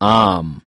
Um.